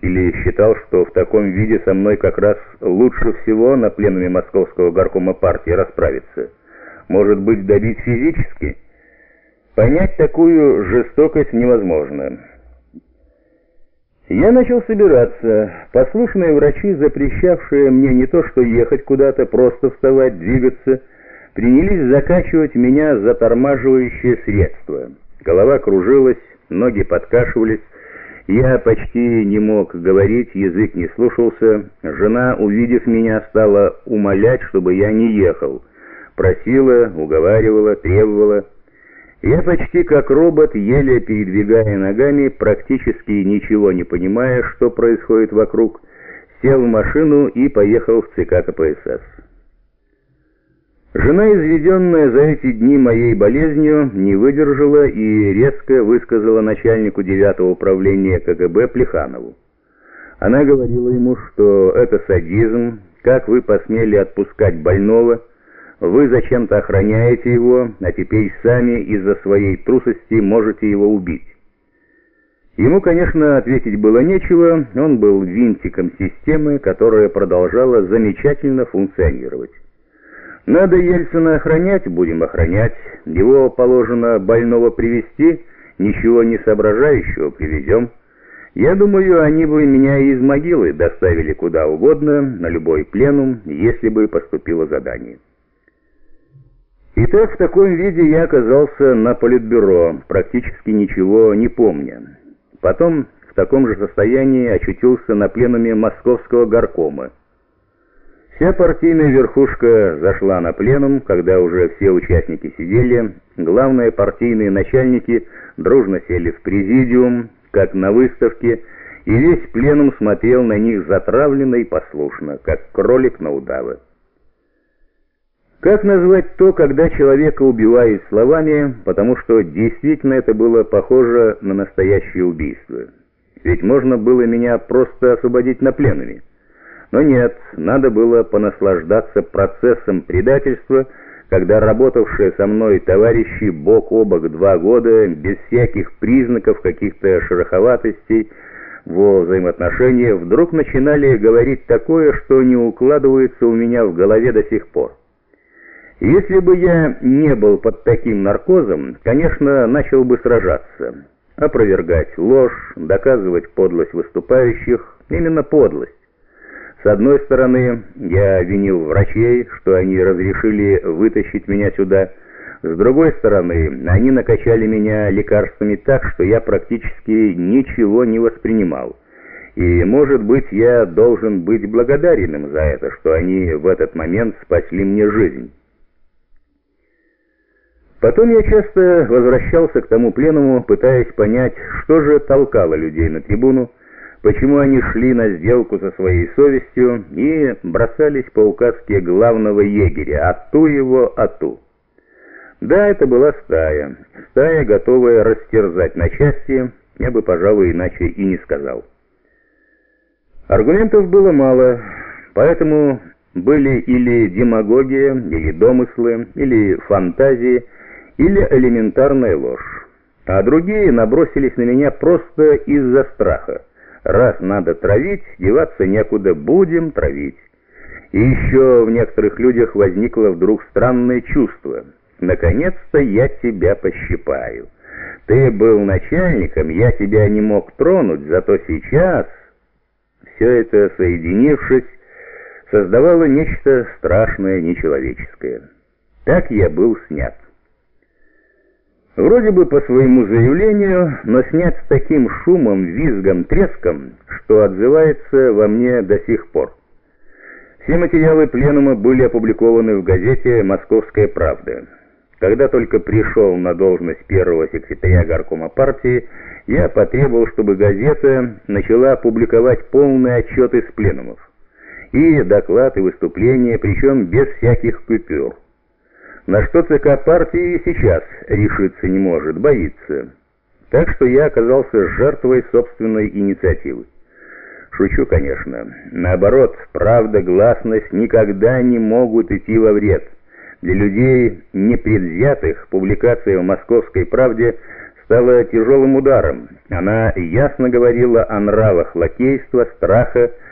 или считал, что в таком виде со мной как раз лучше всего на пленуме московского горкома партии расправиться. Может быть, добить физически? Понять такую жестокость невозможно. Я начал собираться. Послушные врачи, запрещавшие мне не то что ехать куда-то, просто вставать, двигаться, принялись закачивать меня затормаживающие средства. Голова кружилась, ноги подкашивались, я почти не мог говорить, язык не слушался. Жена, увидев меня, стала умолять, чтобы я не ехал. Просила, уговаривала, требовала. Я почти как робот, еле передвигая ногами, практически ничего не понимая, что происходит вокруг, сел в машину и поехал в ЦК КПСС. Жена, изведенная за эти дни моей болезнью, не выдержала и резко высказала начальнику 9 управления КГБ Плеханову. Она говорила ему, что это садизм, как вы посмели отпускать больного, вы зачем-то охраняете его, а теперь сами из-за своей трусости можете его убить. Ему, конечно, ответить было нечего, он был винтиком системы, которая продолжала замечательно функционировать. Надо Ельцина охранять, будем охранять. Его положено больного привести, ничего не соображающего привезем. Я думаю, они бы меня из могилы доставили куда угодно, на любой пленум, если бы поступило задание. Итак, в таком виде я оказался на политбюро, практически ничего не помня. Потом в таком же состоянии очутился на пленуме московского горкома. Вся партийная верхушка зашла на пленум, когда уже все участники сидели. Главные партийные начальники дружно сели в президиум, как на выставке, и весь пленум смотрел на них затравленно и послушно, как кролик на удава. Как назвать то, когда человека убивают словами, потому что действительно это было похоже на настоящее убийство? Ведь можно было меня просто освободить на пленуме. Но нет, надо было понаслаждаться процессом предательства, когда работавшие со мной товарищи бок о бок два года, без всяких признаков каких-то шероховатостей во взаимоотношения, вдруг начинали говорить такое, что не укладывается у меня в голове до сих пор. Если бы я не был под таким наркозом, конечно, начал бы сражаться, опровергать ложь, доказывать подлость выступающих, именно подлость. С одной стороны, я винил врачей, что они разрешили вытащить меня сюда. С другой стороны, они накачали меня лекарствами так, что я практически ничего не воспринимал. И, может быть, я должен быть благодарен им за это, что они в этот момент спасли мне жизнь. Потом я часто возвращался к тому пленуму, пытаясь понять, что же толкало людей на трибуну, почему они шли на сделку со своей совестью и бросались по указке главного егеря «Ату его, ату». Да, это была стая, стая, готовая растерзать на части, я бы, пожалуй, иначе и не сказал. Аргументов было мало, поэтому были или демагогия, или домыслы, или фантазии, или элементарная ложь. А другие набросились на меня просто из-за страха. Раз надо травить, деваться некуда, будем травить. И еще в некоторых людях возникло вдруг странное чувство. Наконец-то я тебя пощипаю. Ты был начальником, я тебя не мог тронуть, зато сейчас... Все это, соединившись, создавало нечто страшное, нечеловеческое. Так я был снят. Вроде бы по своему заявлению, но снят с таким шумом, визгом, треском, что отзывается во мне до сих пор. Все материалы пленума были опубликованы в газете «Московская правда». Когда только пришел на должность первого секретаря горкома партии, я потребовал, чтобы газета начала публиковать полный отчет из пленумов. И доклад, и выступления, причем без всяких купюр на что ЦК партии сейчас решиться не может, боится. Так что я оказался жертвой собственной инициативы. Шучу, конечно. Наоборот, правда, гласность никогда не могут идти во вред. Для людей непредвзятых публикация в «Московской правде» стала тяжелым ударом. Она ясно говорила о нравах лакейства, страха,